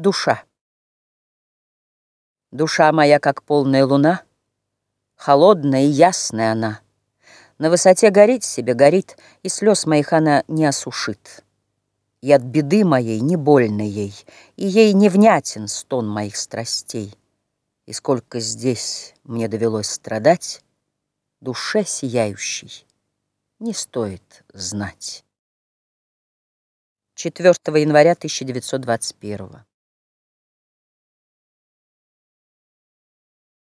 Душа. Душа моя, как полная луна, Холодная и ясная она. На высоте горит себе, горит, И слез моих она не осушит. И от беды моей не больно ей, И ей не внятен стон моих страстей. И сколько здесь мне довелось страдать, Душе сияющей не стоит знать. 4 января 1921